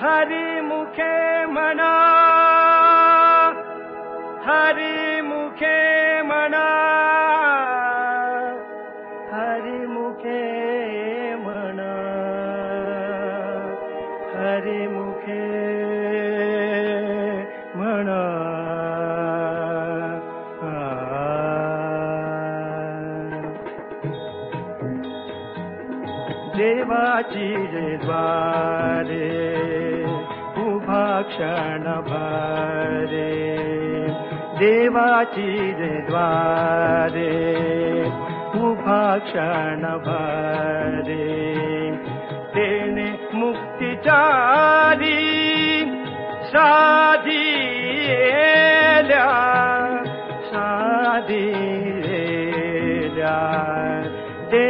हरि मुखे मना। हरि मुखे मना। हरि मुखे मना। हरि देवाची द्वारे उभा क्षण भरे। देवाची द्वारे उभा क्षण भरे। तेने मुक्तिचारी साधी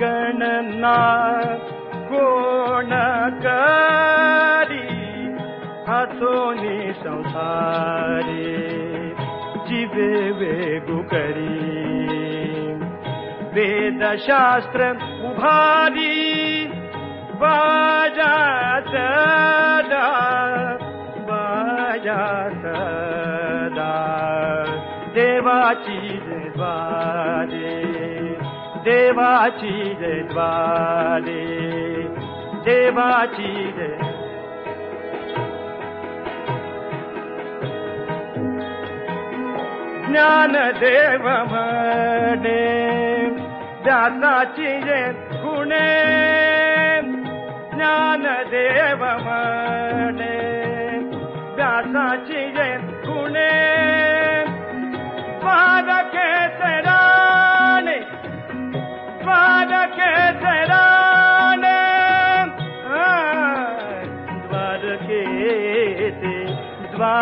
गणना कोण करी हातोनी संसारी जीवे वेगु करी। वेदशास्त्र उभारी बाजात बाजात देवाची द्वारे द्वारे देवाची ज्ञानदेव म्हणे व्यासाची गुणे. ज्ञानदेव म्हणे व्यासाची गुणे